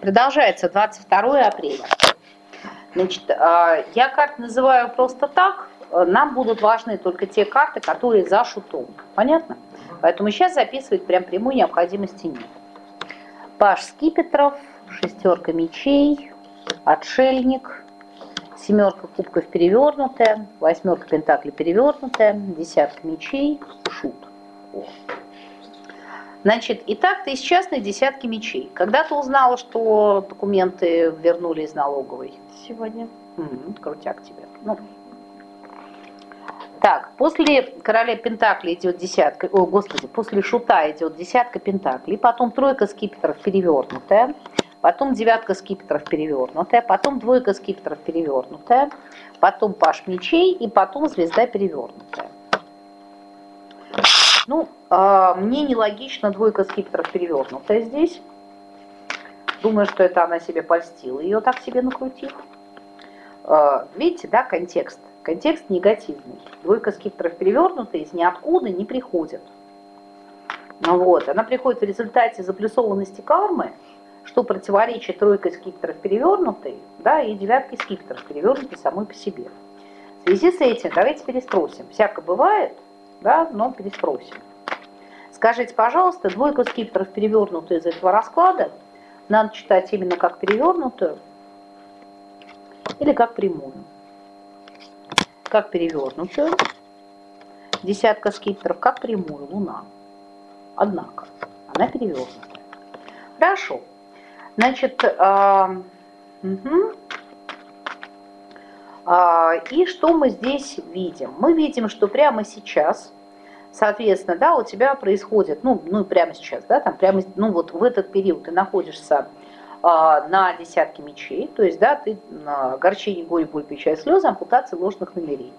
Продолжается 22 апреля. Значит, а, я карты называю просто так. Нам будут важны только те карты, которые за шутом. Понятно? Поэтому сейчас записывать прям прямой необходимости нет. Паш скипетров, шестерка мечей, отшельник, семерка кубков перевернутая, восьмерка пентаклей перевернутая, десятка мечей, шут. О. Значит, итак, ты из частной десятки мечей. Когда ты узнала, что документы вернули из налоговой? Сегодня. М-м, крутяк тебе. Ну. Так, после короля Пентакли идет десятка, о, господи, после шута идет десятка Пентаклей, потом тройка скипетров перевернутая, потом девятка скипетров перевернутая, потом двойка скипетров перевернутая, потом паш мечей и потом звезда перевернутая. Ну, мне нелогично двойка скипетров перевернутая здесь. Думаю, что это она себе польстила, ее так себе накрутив. Э, видите, да, контекст? Контекст негативный. Двойка скипетров перевернутая из ниоткуда не приходит. Ну вот, она приходит в результате заплюсованности кармы, что противоречит тройкой скипетров перевернутой, да, и девяткой скипетров перевернутой самой по себе. В связи с этим давайте переспросим. Всяко бывает, да, но переспросим. Скажите, пожалуйста, двойку скипетров перевернутую из этого расклада надо читать именно как перевернутую или как прямую? Как перевернутую. Десятка скипетров как прямую, луна. Однако, она перевернутая. Хорошо. Значит, э, угу. А, и что мы здесь видим? Мы видим, что прямо сейчас, соответственно, да, у тебя происходит, ну, ну прямо сейчас, да, там прямо, ну вот в этот период ты находишься а, на десятке мечей, то есть, да, ты на огорчение, горе, боль, печаль, слезы, ампутации ложных намерений.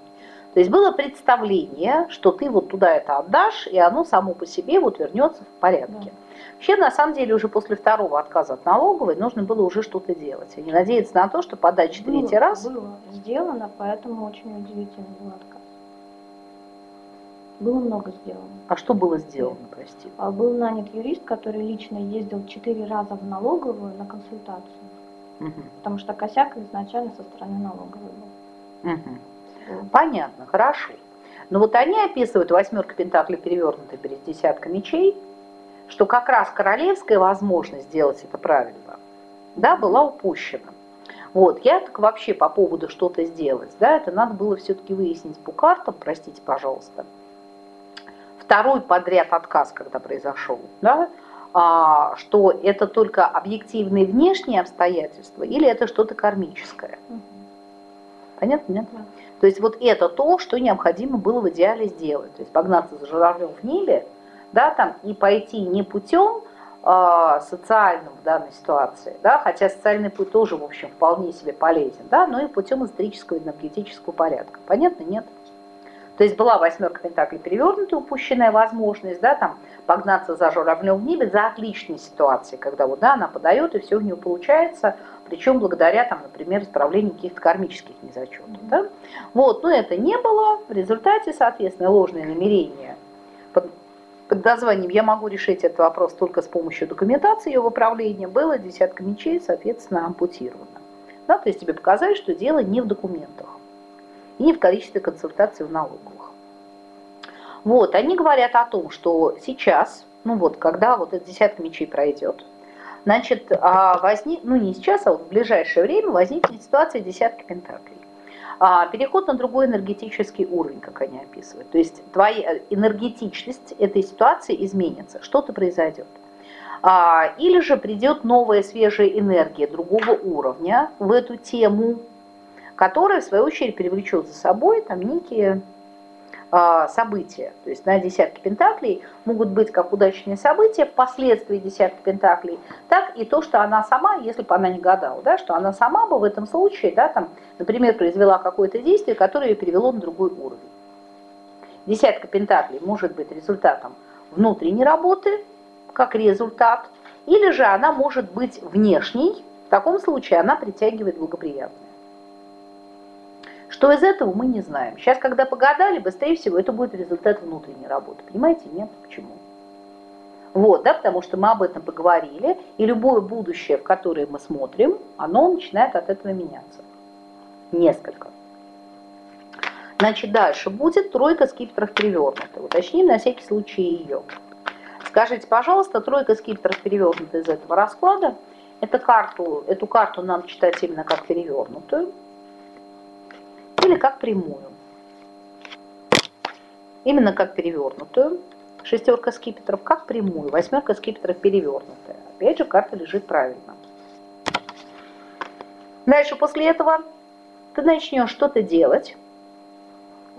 То есть было представление, что ты вот туда это отдашь, и оно само по себе вот вернется в порядке. Да. Вообще, на самом деле, уже после второго отказа от налоговой нужно было уже что-то делать. И не надеяться на то, что подать третий раз... Было сделано, поэтому очень удивительно был отказ. Было много сделано. А что было сделано, прости? А был нанят юрист, который лично ездил четыре раза в налоговую на консультацию. Угу. Потому что косяк изначально со стороны налоговой был. Угу. Понятно, хорошо. Но вот они описывают восьмерка пентаклей перевернутая перед десяткой мечей, что как раз королевская возможность сделать это правильно, да, была упущена. Вот, я так вообще по поводу что-то сделать, да, это надо было все-таки выяснить по картам, простите, пожалуйста. Второй подряд отказ, когда произошел, да, а, что это только объективные внешние обстоятельства или это что-то кармическое. Понятно, нет? Да. То есть вот это то, что необходимо было в идеале сделать. То есть погнаться за журавлем в небе, да, там, и пойти не путем э, социальным в данной ситуации, да, хотя социальный путь тоже, в общем, вполне себе полезен, да, но и путем исторического и энергетического порядка. Понятно? Нет. То есть была восьмерка пентаклей перевернутая, упущенная возможность, да, там, погнаться за журавлем в небе, за отличной ситуацией, когда вот, да, она подает, и все у нее получается, причем благодаря, там, например, исправлению каких-то кармических незачетов. Да? Вот, но это не было, в результате, соответственно, ложные намерения под, под названием «Я могу решить этот вопрос только с помощью документации ее выправления» было десятка мечей, соответственно, ампутировано. Да, то есть тебе показали, что дело не в документах и в количестве консультаций в налоговых. Вот, они говорят о том, что сейчас, ну вот, когда вот эта десятка мечей пройдет, значит, а, возник, ну не сейчас, а вот в ближайшее время возникнет ситуация десятки пентаклей а, переход на другой энергетический уровень, как они описывают. То есть твоя энергетичность этой ситуации изменится, что-то произойдет. А, или же придет новая свежая энергия другого уровня в эту тему, которая в свою очередь привлечет за собой там некие а, события. То есть на десятке пентаклей могут быть как удачные события, впоследствии десятки пентаклей, так и то, что она сама, если бы она не гадала, да, что она сама бы в этом случае, да, там, например, произвела какое-то действие, которое ее перевело на другой уровень. Десятка пентаклей может быть результатом внутренней работы, как результат, или же она может быть внешней, в таком случае она притягивает благоприятное. Что из этого мы не знаем. Сейчас, когда погадали, быстрее всего это будет результат внутренней работы. Понимаете? Нет. Почему? Вот, да, потому что мы об этом поговорили, и любое будущее, в которое мы смотрим, оно начинает от этого меняться. Несколько. Значит, дальше будет тройка скипетров перевернутая. Уточним на всякий случай ее. Скажите, пожалуйста, тройка скипетров перевернутая из этого расклада. Эту карту, эту карту надо читать именно как перевернутую или как прямую. Именно как перевернутую. Шестерка скипетров как прямую, восьмерка скипетров перевернутая. Опять же, карта лежит правильно. Дальше после этого ты начнешь что-то делать,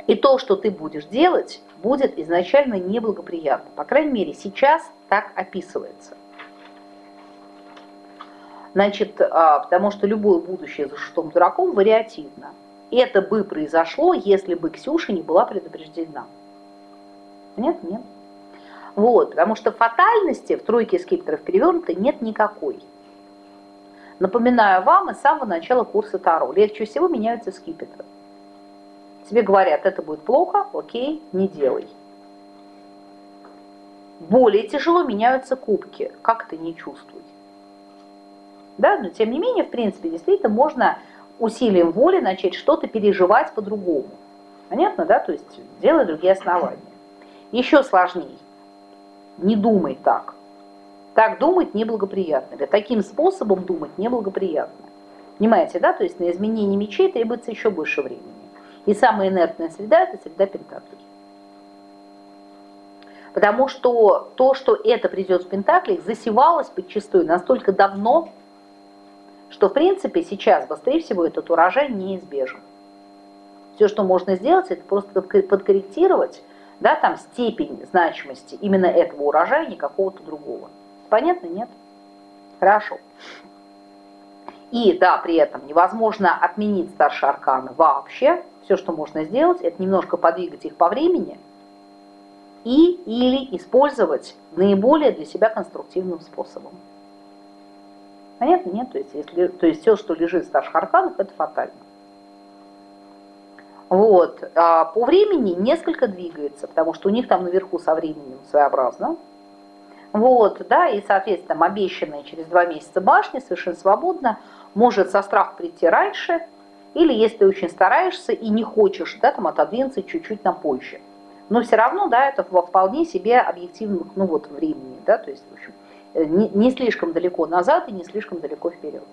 и то, что ты будешь делать, будет изначально неблагоприятно. По крайней мере, сейчас так описывается. Значит, а, потому что любое будущее за шестым дураком вариативно. Это бы произошло, если бы Ксюша не была предупреждена. Нет, нет. Вот, потому что фатальности в тройке скипетров перевернутой нет никакой. Напоминаю вам из самого начала курса Таро. Легче всего меняются скипетры. Тебе говорят, это будет плохо, окей, не делай. Более тяжело меняются кубки. Как ты не чувствуй. Да, но тем не менее, в принципе, действительно можно усилием воли начать что-то переживать по-другому. Понятно, да? То есть делать другие основания. Еще сложнее. Не думай так. Так думать неблагоприятно. Или таким способом думать неблагоприятно. Понимаете, да? То есть на изменение мечей требуется еще больше времени. И самая инертная среда – это среда Пентаклей. Потому что то, что это придет в Пентаклях, засевалось подчастую настолько давно, что в принципе сейчас, быстрее всего, этот урожай неизбежен. Все, что можно сделать, это просто подкорректировать да, там, степень значимости именно этого урожая, не какого-то другого. Понятно, нет? Хорошо. И да, при этом невозможно отменить старшие арканы вообще. Все, что можно сделать, это немножко подвигать их по времени и или использовать наиболее для себя конструктивным способом. Понятно? Нет? То есть, если, то есть все, что лежит в старших арканах, это фатально. Вот. А по времени несколько двигается, потому что у них там наверху со временем своеобразно. Вот, да, и, соответственно, обещанная через два месяца башня совершенно свободно может со страху прийти раньше, или если ты очень стараешься и не хочешь, да, там отодвинуться чуть-чуть на позже. Но все равно, да, это во вполне себе объективных, ну вот, времени, да, то есть, в общем, не, слишком далеко назад и не слишком далеко вперед.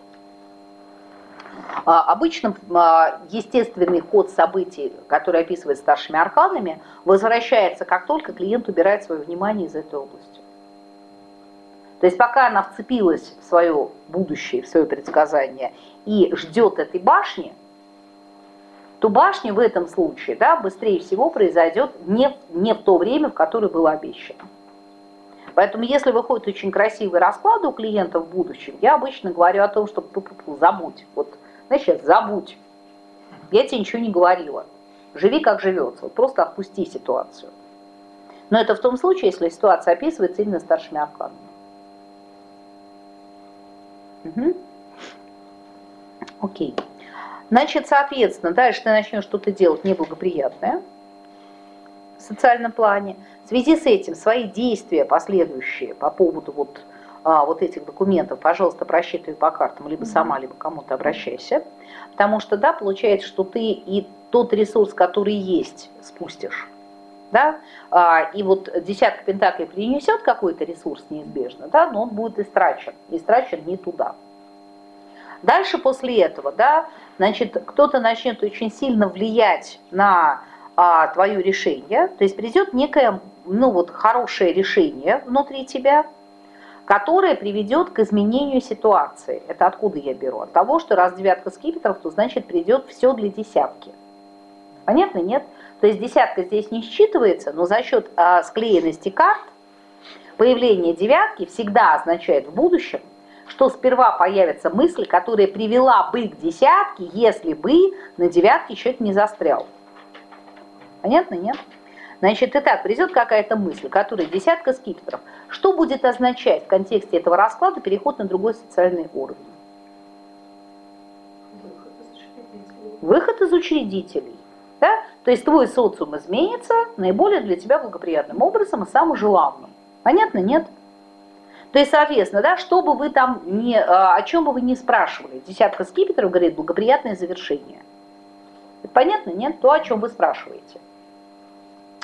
А, обычно а, естественный ход событий, который описывает старшими арканами, возвращается, как только клиент убирает свое внимание из этой области. То есть пока она вцепилась в свое будущее, в свое предсказание и ждет этой башни, то башня в этом случае да, быстрее всего произойдет не, не в то время, в которое было обещано. Поэтому если выходят очень красивые расклады у клиентов в будущем, я обычно говорю о том, что забудь. Вот, знаешь, забудь. Я тебе ничего не говорила. Живи как живется. Вот просто отпусти ситуацию. Но это в том случае, если ситуация описывается именно старшими арканами. Угу. Окей. Значит, соответственно, дальше ты начнешь что-то делать неблагоприятное в социальном плане. В связи с этим свои действия последующие по поводу вот, а, вот этих документов, пожалуйста, просчитывай по картам, либо сама, либо кому-то обращайся. Потому что, да, получается, что ты и тот ресурс, который есть, спустишь. Да? А, и вот десятка пентаклей принесет какой-то ресурс неизбежно, да, но он будет истрачен, истрачен не туда. Дальше после этого, да, значит, кто-то начнет очень сильно влиять на а, твое решение, то есть придет некое, ну вот, хорошее решение внутри тебя, которое приведет к изменению ситуации. Это откуда я беру? От того, что раз девятка скипетров, то значит придет все для десятки. Понятно, нет? То есть десятка здесь не считывается, но за счет а, склеенности карт появление девятки всегда означает в будущем что сперва появится мысль, которая привела бы к десятке, если бы на девятке счет не застрял. Понятно, нет? Значит, и так, придет какая-то мысль, которая десятка скипетров. Что будет означать в контексте этого расклада переход на другой социальный уровень? Выход из учредителей. Да? То есть твой социум изменится наиболее для тебя благоприятным образом и самым желанным. Понятно, нет? То есть, соответственно, да, что бы вы там не, а, о чем бы вы ни спрашивали, десятка скипетров говорит благоприятное завершение. Понятно, нет? То, о чем вы спрашиваете.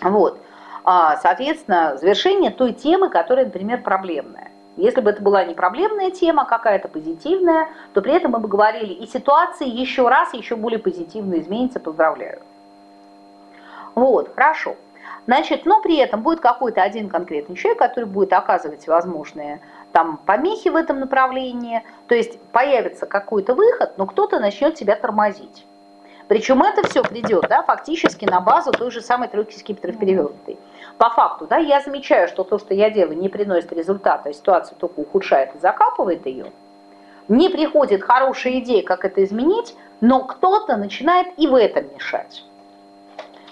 Вот. А, соответственно, завершение той темы, которая, например, проблемная. Если бы это была не проблемная тема, а какая-то позитивная, то при этом мы бы говорили, и ситуация еще раз еще более позитивно изменится, поздравляю. Вот, хорошо. Значит, но при этом будет какой-то один конкретный человек, который будет оказывать возможные там помехи в этом направлении, то есть появится какой-то выход, но кто-то начнет тебя тормозить. Причем это все придет, да, фактически на базу той же самой тройки скипетров перевернутой. По факту, да, я замечаю, что то, что я делаю, не приносит результата, а ситуацию только ухудшает и закапывает ее. Не приходит хорошая идея, как это изменить, но кто-то начинает и в этом мешать.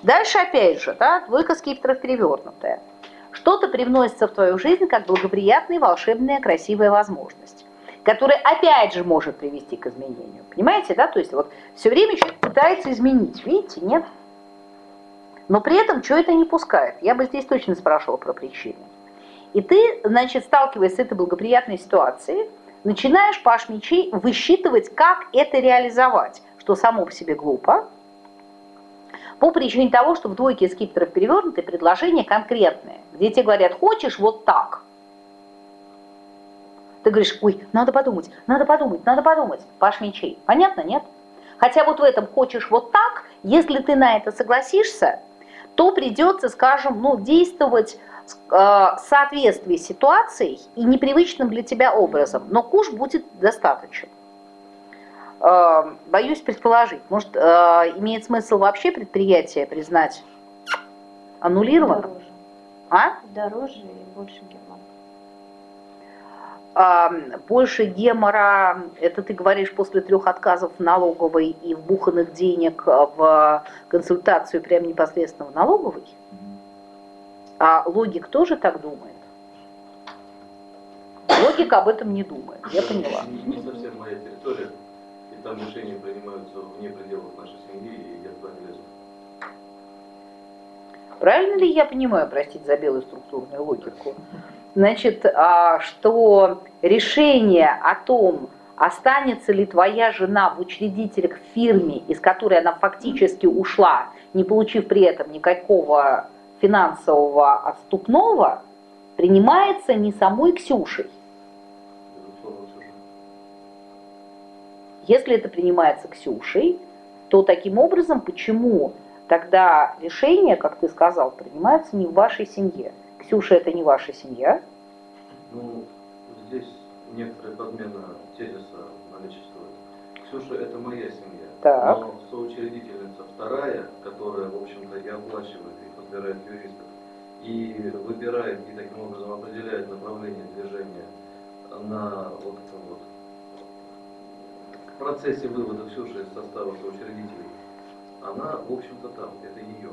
Дальше опять же, да, двойка скипетров перевернутая. Что-то привносится в твою жизнь как благоприятная, волшебная, красивая возможность, которая опять же может привести к изменению. Понимаете, да? То есть вот все время человек пытается изменить, видите, нет? Но при этом что это не пускает? Я бы здесь точно спрашивала про причины. И ты, значит, сталкиваясь с этой благоприятной ситуацией, начинаешь паш мечей высчитывать, как это реализовать, что само по себе глупо, по причине того, что в двойке скипетров перевернуты предложения конкретные, где тебе говорят, хочешь вот так. Ты говоришь, ой, надо подумать, надо подумать, надо подумать. Паш мечей. Понятно, нет? Хотя вот в этом хочешь вот так, если ты на это согласишься, то придется, скажем, ну, действовать э, в соответствии с ситуацией и непривычным для тебя образом, но куш будет достаточен. Э, боюсь предположить, может, э, имеет смысл вообще предприятие признать аннулированным? Дороже. А? Дороже и больше гемора. А, больше гемора, это ты говоришь после трех отказов в налоговой и вбуханных денег в консультацию прямо непосредственно в налоговой? А логик тоже так думает? Логика об этом не думает, я поняла. Не, не совсем моя территория там решения принимаются вне пределов нашей семьи, и я туда не лезу. Правильно ли я понимаю, простите за белую структурную логику, значит, а, что решение о том, останется ли твоя жена в учредителях фирме, из которой она фактически ушла, не получив при этом никакого финансового отступного, принимается не самой Ксюшей, Если это принимается Ксюшей, то таким образом, почему тогда решение, как ты сказал, принимается не в вашей семье? Ксюша это не ваша семья? Ну, здесь некоторая подмена тезиса наличествует. Ксюша это моя семья. Так. Но соучредительница вторая, которая, в общем-то, и оплачивает, и подбирает юристов, и выбирает, и таким образом определяет направление движения на вот вот в процессе вывода Ксюши из состава соучредителей, она, в общем-то, там, это ее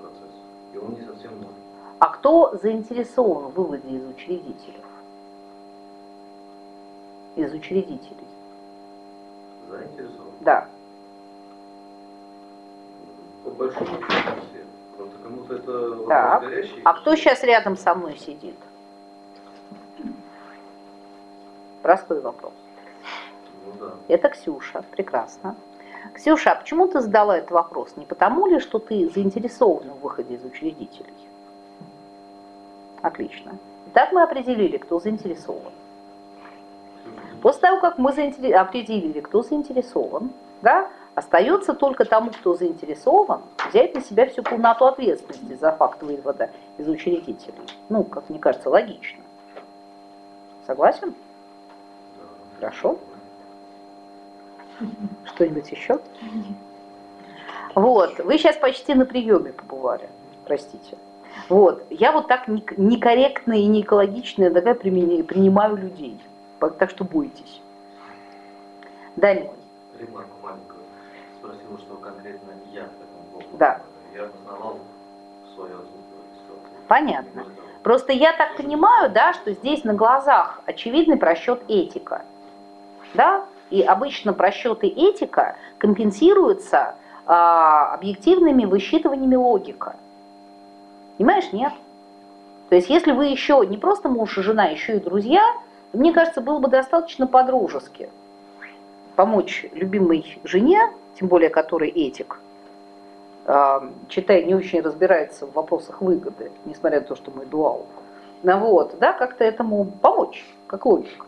процесс, и он не совсем мой. А кто заинтересован в выводе из учредителей? Из учредителей? Заинтересован? Да. По большому счету все. Просто кому-то это так. горящий. А кто сейчас рядом со мной сидит? Простой вопрос. Ну, да. Это Ксюша, прекрасно. Ксюша, а почему ты задала этот вопрос? Не потому ли, что ты заинтересована в выходе из учредителей? Отлично. Итак, мы определили, кто заинтересован. После того, как мы определили, кто заинтересован, да, остается только тому, кто заинтересован, взять на себя всю полноту ответственности за факт вывода из учредителей. Ну, как мне кажется, логично. Согласен? Хорошо. Что-нибудь еще? Вот, вы сейчас почти на приеме побывали, простите. Вот, я вот так некорректно и не экологично иногда принимаю людей, так что бойтесь. Далее. Ремарку маленькую. Спросила, что конкретно я в этом. Да. Я познавал свое. Понятно. Просто я так понимаю, да, что здесь на глазах очевидный просчет этика. Да? И обычно просчеты этика компенсируются а, объективными высчитываниями логика. Понимаешь, нет? То есть если вы еще не просто муж и жена, еще и друзья, мне кажется, было бы достаточно по-дружески помочь любимой жене, тем более которой этик, а, читая, не очень разбирается в вопросах выгоды, несмотря на то, что мы дуал. Ну вот, да, как-то этому помочь, как логика.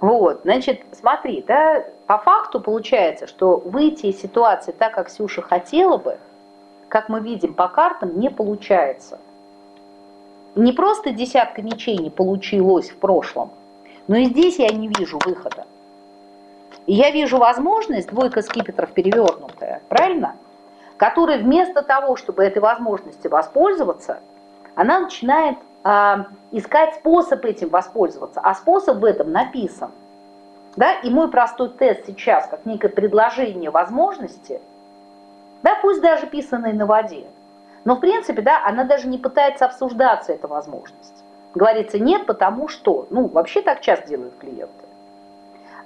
Вот, значит, смотри, да, по факту получается, что выйти из ситуации так, как Сюша хотела бы, как мы видим по картам, не получается. Не просто десятка мечей не получилось в прошлом, но и здесь я не вижу выхода. Я вижу возможность, двойка скипетров перевернутая, правильно? Которая вместо того, чтобы этой возможности воспользоваться, она начинает э, искать способ этим воспользоваться. А способ в этом написан. Да? И мой простой тест сейчас, как некое предложение возможности, да, пусть даже писанной на воде, но в принципе, да, она даже не пытается обсуждаться, эта возможность. Говорится нет, потому что, ну, вообще так часто делают клиенты.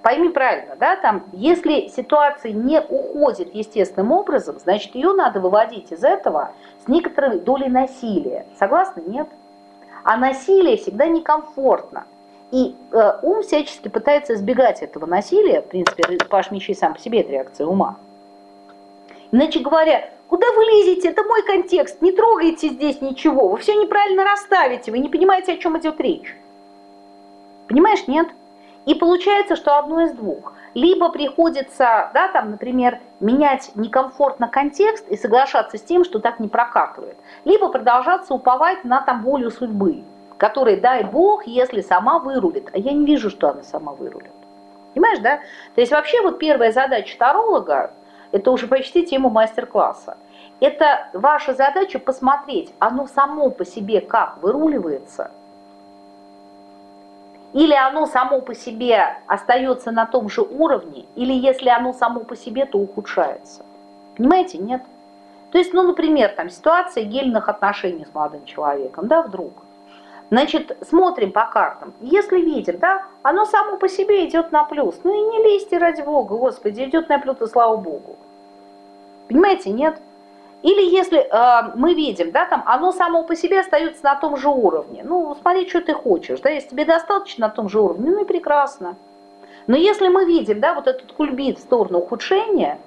Пойми правильно, да, там, если ситуация не уходит естественным образом, значит, ее надо выводить из этого с некоторой долей насилия. Согласны? Нет. А насилие всегда некомфортно. И э, ум всячески пытается избегать этого насилия. В принципе, Паш Мечей сам по себе это реакция ума. Иначе говоря, куда вы лезете? Это мой контекст. Не трогайте здесь ничего. Вы все неправильно расставите. Вы не понимаете, о чем идет речь. Понимаешь, нет? И получается, что одно из двух. Либо приходится, да, там, например, менять некомфортно контекст и соглашаться с тем, что так не прокатывает. Либо продолжаться уповать на там волю судьбы, которой, дай бог, если сама вырулит. А я не вижу, что она сама вырулит. Понимаешь, да? То есть вообще вот первая задача таролога, это уже почти тема мастер-класса. Это ваша задача посмотреть, оно само по себе как выруливается – или оно само по себе остается на том же уровне, или если оно само по себе, то ухудшается. Понимаете, нет? То есть, ну, например, там ситуация гельных отношений с молодым человеком, да, вдруг. Значит, смотрим по картам. Если видим, да, оно само по себе идет на плюс. Ну и не лезьте ради Бога, Господи, идет на плюс, и слава Богу. Понимаете, нет? Или если э, мы видим, да, там оно само по себе остается на том же уровне. Ну, смотри, что ты хочешь, да, если тебе достаточно на том же уровне, ну и прекрасно. Но если мы видим, да, вот этот кульбит в сторону ухудшения,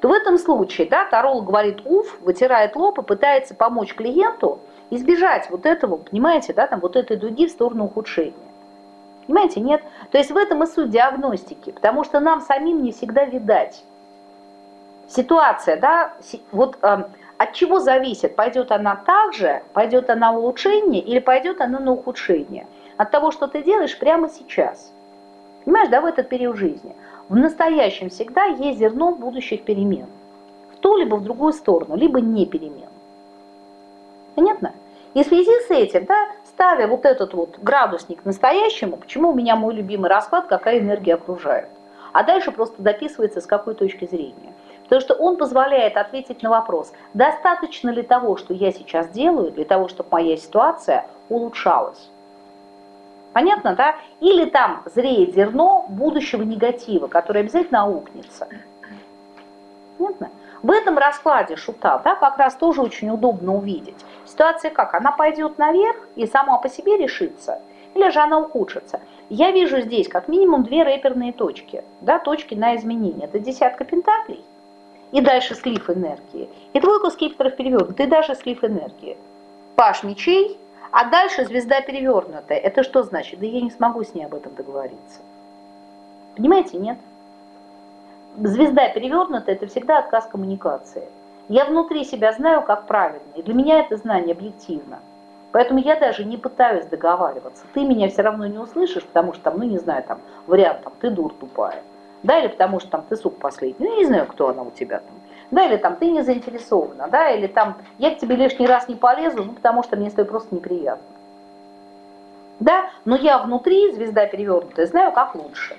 то в этом случае, да, таролог говорит уф, вытирает лоб и пытается помочь клиенту избежать вот этого, понимаете, да, там вот этой дуги в сторону ухудшения. Понимаете, нет? То есть в этом и суть диагностики, потому что нам самим не всегда видать ситуация, да, вот э, от чего зависит, пойдет она так же, пойдет она в улучшение или пойдет она на ухудшение? От того, что ты делаешь прямо сейчас. Понимаешь, да, в этот период жизни. В настоящем всегда есть зерно будущих перемен. В ту либо в другую сторону, либо не перемен. Понятно? И в связи с этим, да, ставя вот этот вот градусник настоящему, почему у меня мой любимый расклад, какая энергия окружает. А дальше просто дописывается с какой точки зрения. Потому что он позволяет ответить на вопрос, достаточно ли того, что я сейчас делаю, для того, чтобы моя ситуация улучшалась. Понятно, да? Или там зреет зерно будущего негатива, которое обязательно аукнется. Понятно? В этом раскладе шута да, как раз тоже очень удобно увидеть. Ситуация как? Она пойдет наверх и сама по себе решится, или же она ухудшится. Я вижу здесь как минимум две рэперные точки, да, точки на изменение. Это десятка пентаклей и дальше слив энергии. И двойка скипетров перевернута, и дальше слив энергии. Паш мечей, а дальше звезда перевернутая. Это что значит? Да я не смогу с ней об этом договориться. Понимаете, нет? Звезда перевернутая – это всегда отказ коммуникации. Я внутри себя знаю, как правильно, и для меня это знание объективно. Поэтому я даже не пытаюсь договариваться. Ты меня все равно не услышишь, потому что там, ну не знаю, там вариант, там, ты дур тупая да, или потому что там ты суп последний, ну, не знаю, кто она у тебя там, да, или там ты не заинтересована, да, или там я к тебе лишний раз не полезу, ну, потому что мне с тобой просто неприятно. Да, но я внутри, звезда перевернутая, знаю, как лучше.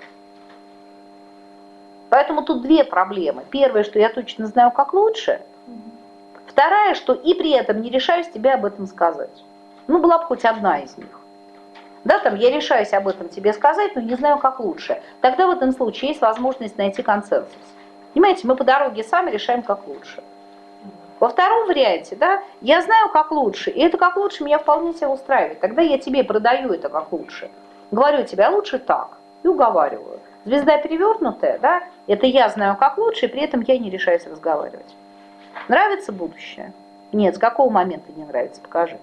Поэтому тут две проблемы. Первое, что я точно знаю, как лучше. Вторая, что и при этом не решаюсь тебе об этом сказать. Ну, была бы хоть одна из них. Да, там я решаюсь об этом тебе сказать, но не знаю, как лучше. Тогда в этом случае есть возможность найти консенсус. Понимаете, мы по дороге сами решаем, как лучше. Во втором варианте, да, я знаю, как лучше, и это как лучше меня вполне себя устраивает. Тогда я тебе продаю это как лучше. Говорю тебе, а лучше так, и уговариваю. Звезда перевернутая, да, это я знаю, как лучше, и при этом я не решаюсь разговаривать. Нравится будущее? Нет, с какого момента не нравится, покажи.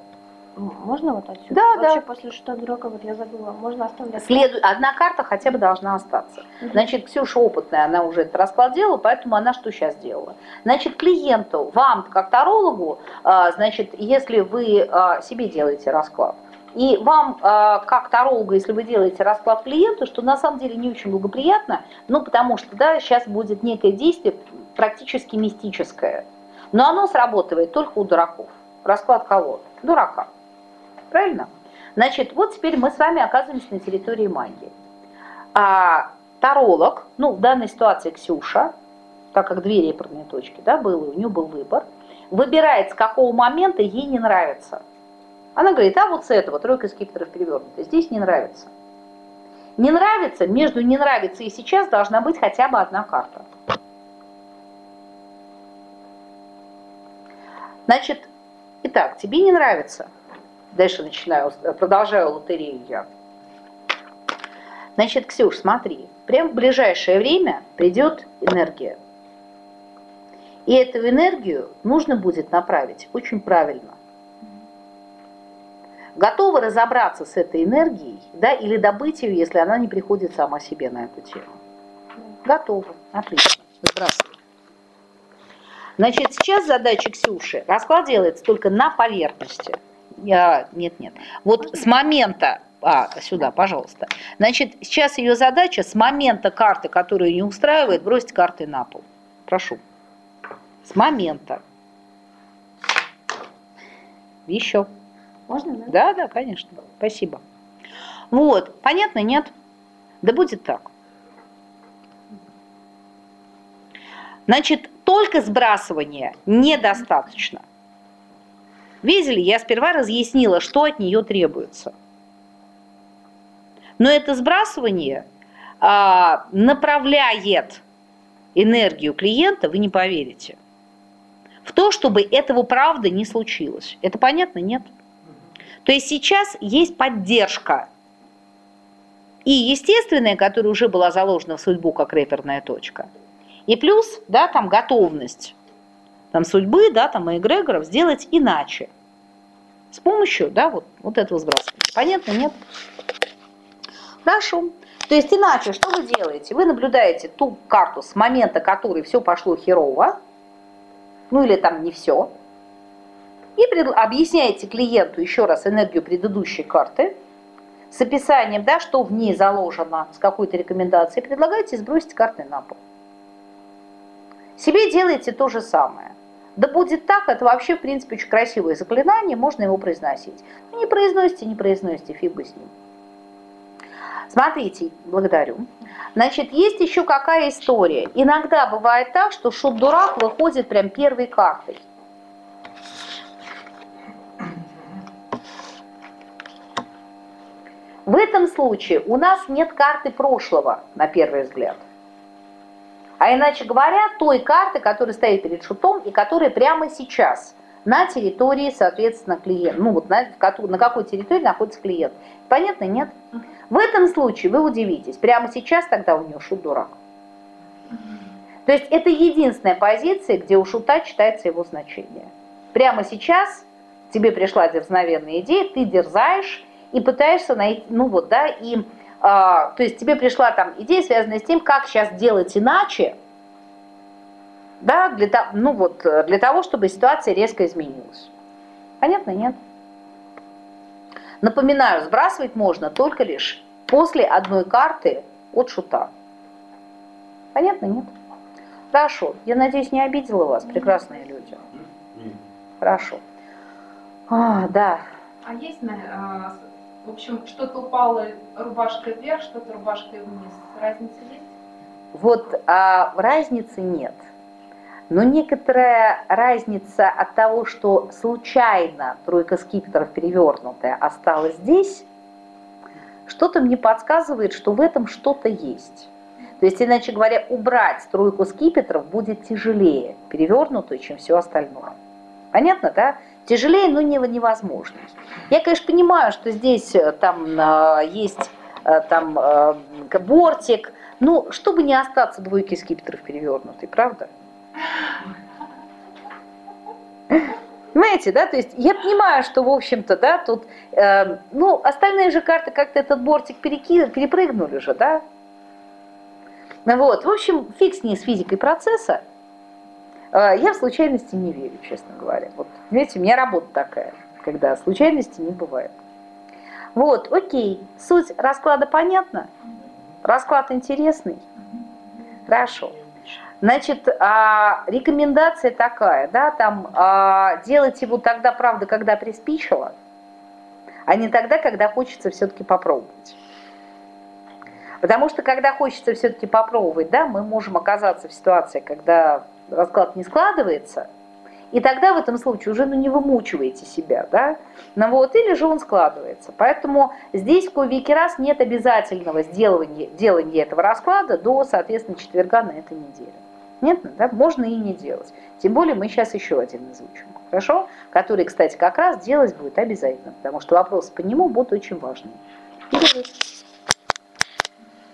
Можно вот отсюда? Да, Вообще да. после дурака, вот я забыла, можно оставлять? Следует, одна карта хотя бы должна остаться. Значит, Ксюша опытная, она уже этот расклад делала, поэтому она что сейчас делала? Значит, клиенту, вам, как тарологу, а, значит, если вы а, себе делаете расклад, и вам, а, как тарологу, если вы делаете расклад клиенту, что на самом деле не очень благоприятно, ну, потому что, да, сейчас будет некое действие практически мистическое, но оно сработает только у дураков. Расклад колод. Дурака. Правильно? Значит, вот теперь мы с вами оказываемся на территории магии. А таролог, ну, в данной ситуации Ксюша, так как две реперные точки, да, было, у нее был выбор, выбирает, с какого момента ей не нравится. Она говорит, а вот с этого, тройка скипетров перевернута, здесь не нравится. Не нравится, между не нравится и сейчас должна быть хотя бы одна карта. Значит, итак, тебе не нравится. Дальше начинаю, продолжаю лотерею я. Значит, Ксюш, смотри, прямо в ближайшее время придет энергия. И эту энергию нужно будет направить очень правильно. Готова разобраться с этой энергией, да, или добыть ее, если она не приходит сама себе на эту тему. Готова. Отлично. Сбрасывай. Значит, сейчас задача Ксюши. Расклад делается только на поверхности. Я, нет, нет. Вот с момента, а, сюда, пожалуйста. Значит, сейчас ее задача с момента карты, которая ее не устраивает, бросить карты на пол. Прошу. С момента. Еще. Можно, да? Да, да, конечно. Спасибо. Вот, понятно, нет? Да будет так. Значит, только сбрасывания недостаточно. Видели, я сперва разъяснила, что от нее требуется. Но это сбрасывание а, направляет энергию клиента, вы не поверите, в то, чтобы этого правда не случилось. Это понятно? Нет. То есть сейчас есть поддержка. И естественная, которая уже была заложена в судьбу как реперная точка. И плюс, да, там готовность там судьбы, да, там эгрегоров сделать иначе. С помощью, да, вот, вот этого сбрасывания. Понятно, нет? Хорошо. То есть иначе, что вы делаете? Вы наблюдаете ту карту с момента, которой все пошло херово, ну или там не все, и объясняете клиенту еще раз энергию предыдущей карты с описанием, да, что в ней заложено, с какой-то рекомендацией, предлагаете сбросить карты на пол. Себе делаете то же самое. Да будет так, это вообще, в принципе, очень красивое заклинание, можно его произносить. Ну, не произносите, не произносите, фиг с ним. Смотрите, благодарю. Значит, есть еще какая история. Иногда бывает так, что шут-дурак выходит прям первой картой. В этом случае у нас нет карты прошлого, на первый взгляд. А иначе говоря, той карты, которая стоит перед шутом и которая прямо сейчас на территории, соответственно, клиента. Ну вот на, на какой территории находится клиент. Понятно, нет? В этом случае вы удивитесь. Прямо сейчас тогда у него шут дурак. То есть это единственная позиция, где у шута читается его значение. Прямо сейчас тебе пришла дерзновенная идея, ты дерзаешь и пытаешься найти, ну вот, да, и, а, то есть тебе пришла там идея, связанная с тем, как сейчас делать иначе, да, для, ну вот, для того, чтобы ситуация резко изменилась. Понятно, нет? Напоминаю, сбрасывать можно только лишь после одной карты от шута. Понятно, нет? Хорошо. Я надеюсь, не обидела вас, прекрасные люди. Хорошо. А, да. А есть, а, в общем, что-то упало рубашкой вверх, что-то рубашкой вниз. Разница есть? Вот а, разницы нет. Но некоторая разница от того, что случайно тройка скипетров перевернутая осталась здесь, что-то мне подсказывает, что в этом что-то есть. То есть, иначе говоря, убрать тройку скипетров будет тяжелее, перевернутую, чем все остальное. Понятно, да? Тяжелее, но не невозможно. Я, конечно, понимаю, что здесь э, там э, есть э, там бортик, ну, чтобы не остаться двойки скипетров перевернутой, правда? Понимаете, да, то есть я понимаю, что, в общем-то, да, тут, э, ну, остальные же карты как-то этот бортик переки... перепрыгнули же, да. Вот, в общем, фиг с ней с физикой процесса. Э, я в случайности не верю, честно говоря. Вот, видите, у меня работа такая, когда случайности не бывает. Вот, окей, суть расклада понятна? Расклад интересный? Хорошо. Значит, а, рекомендация такая, да, там а, делать его тогда, правда, когда приспичило, а не тогда, когда хочется все-таки попробовать. Потому что когда хочется все-таки попробовать, да, мы можем оказаться в ситуации, когда расклад не складывается, и тогда в этом случае уже ну, не вымучиваете себя, да, ну, вот, или же он складывается. Поэтому здесь в кои раз нет обязательного сделания, делания этого расклада до, соответственно, четверга на этой неделе. Нет, да, можно и не делать. Тем более мы сейчас еще один изучим, хорошо? Который, кстати, как раз делать будет обязательно, потому что вопросы по нему будут очень важные.